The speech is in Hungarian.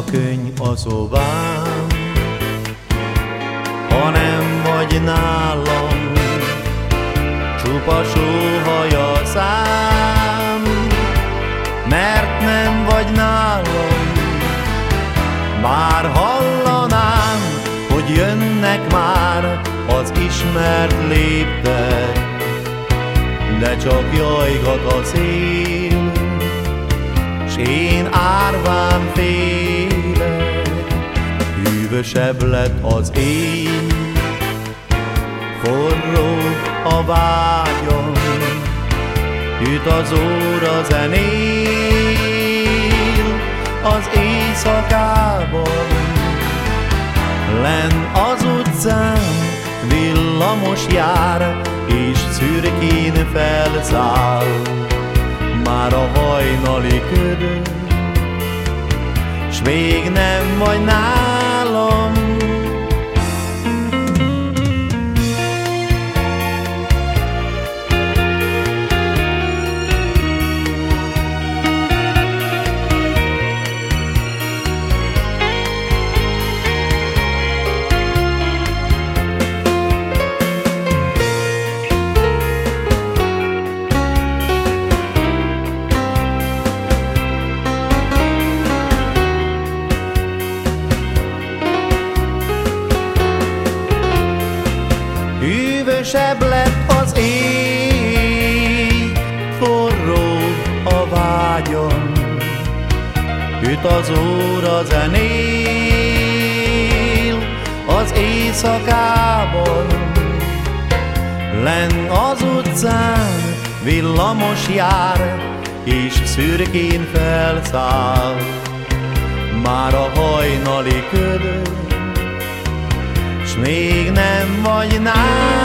könyv a szobám, ha nem vagy nálam, csupa sóhaja szám, mert nem vagy nálam, bár hallanám, hogy jönnek már az ismert léptek, de csak jajgat a szél, s én árván félek, hűvösebb lett az éj, forró a vágyam, üt az óra zenél, az éjszakában, len az utcán villamos jár, és szürkén felszáll. Már a hajnali ködö, s még nem vagy nálam. Hűvösebb lett az éj, forró a vágyam, üt az óra zenél. Az éjszakában, len az utcán villamos jár, és szürkén felszáll, már a hajnali ködön s még nem vagy nálam.